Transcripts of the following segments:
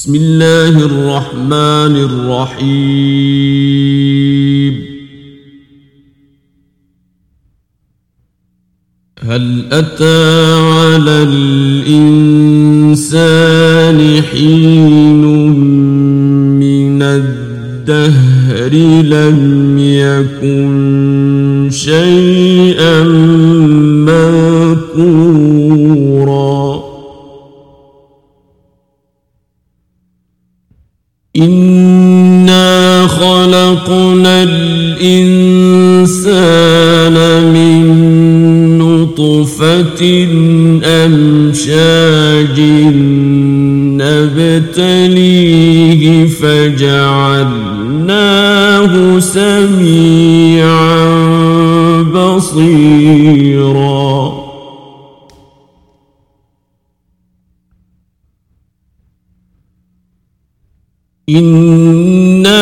بسم الله الرحمن الرحيم هل أتى على الإنسان حين من الدهر لم يكن شيئا مذكورا أمشاج نبتليه فجعلناه سميعا بصيرا إنا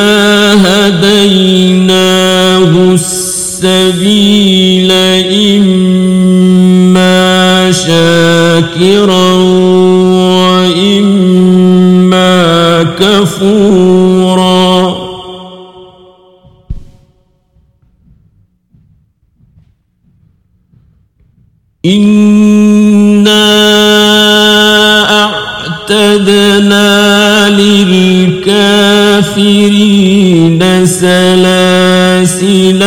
هديناه السبيل إما شاكرا وإما كفورا. إنا أعتدنا للكافرين سلاسل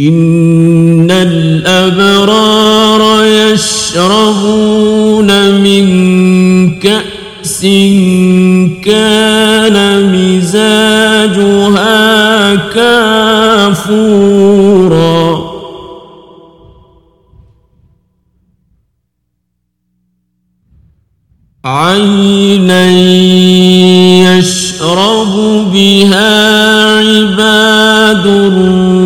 إن الأبرار يشربون من كأس كان مزاجها كافورا عينا يشرب بها عباد الله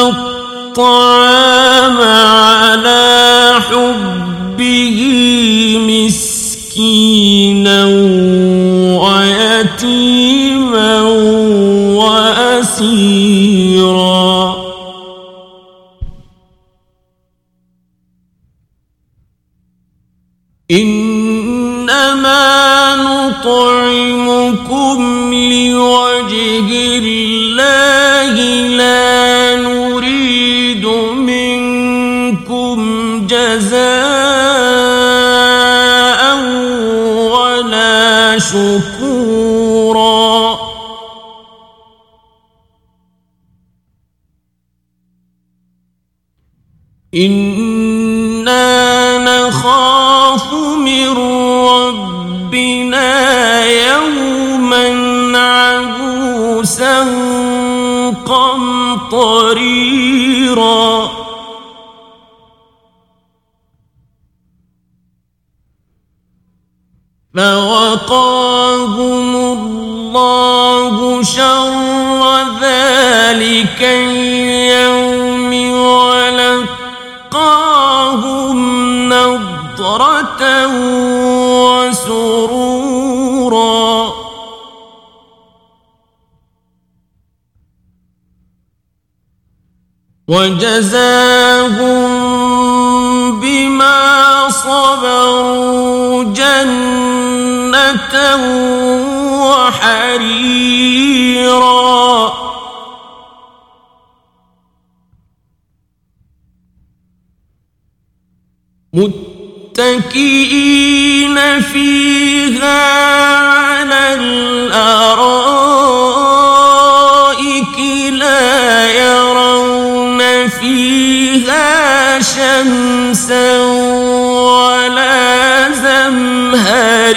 الطعام على حبه مسكينا ويتيما وأسيرا إنما نطعمكم لوجه الله منكم جزاء ولا شكورا إنا نخاف من ربنا يوما عبوسا قمطريرا فوقاهم الله شر ذلك اليوم ولقاهم نضرة وسرورا. وجزاهم بما صبروا جنة وحريرا متكئين فيها على الأرض شمسا ولا زمهريرا.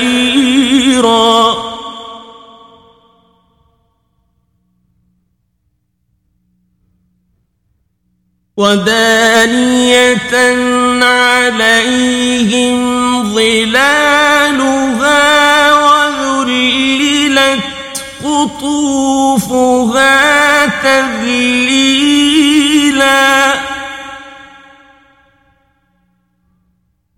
ودانية عليهم ظلالها وذللت قطوفها تذليلا.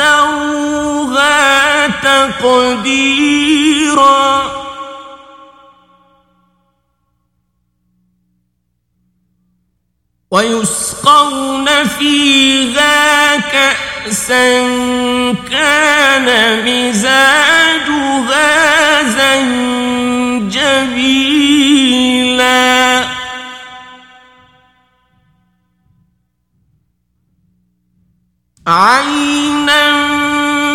قدروها تقديرا ويسقون فيها كأسا كان مزاجها زنجبيلا عينا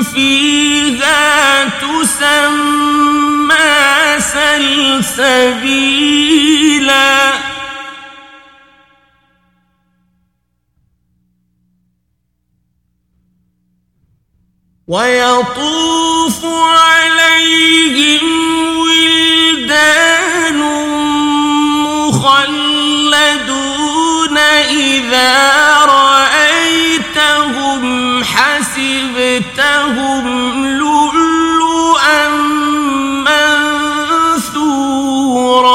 فيها تسمى سلسبيلا ويطول حسبتهم لؤلؤا منثورا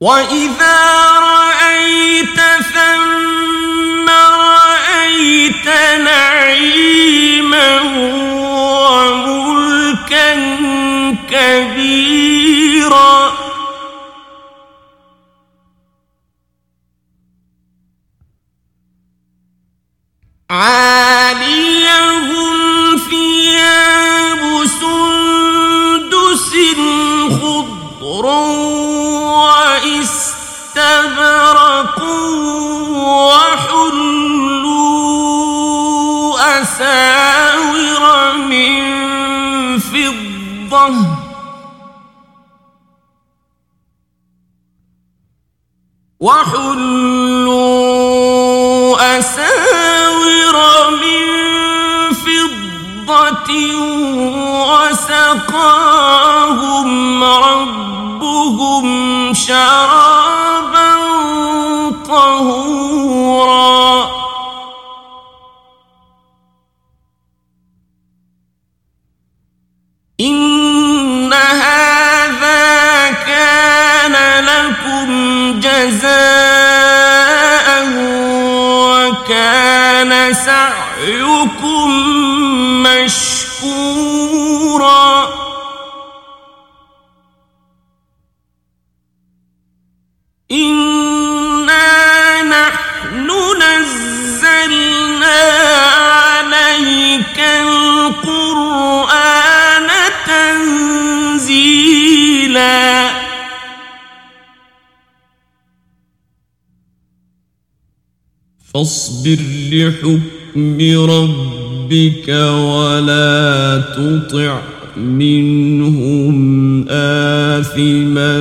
وإذا رأيت ثم رأيت نعيما وملكا كبيرا عاليهم ثياب سندس خضر واستبرق وحلوا أساور من فضة وحلوا وسقاهم ربهم شرابا طهورا. إن هذا كان لكم جزاء وكان سعيكم فاصبر لحكم ربك ولا تطع منهم آثما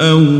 أو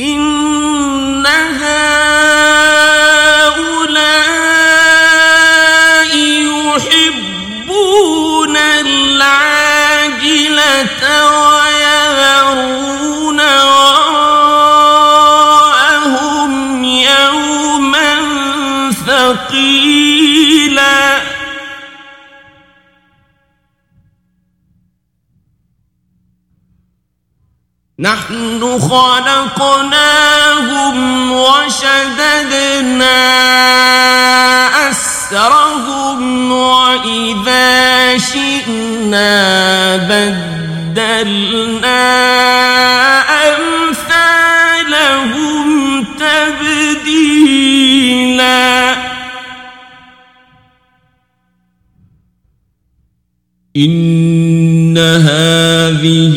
إن نحن خلقناهم وشددنا أسرهم وإذا شئنا بدلنا أمثالهم تبديلا. إن هذه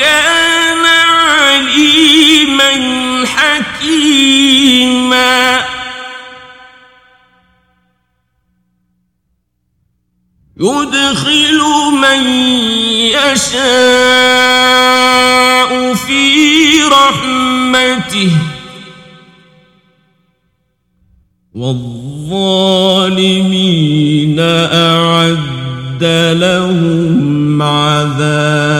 الله كان عليما حكيما. يدخل من يشاء في رحمته. والظالمين أعد لهم عذابا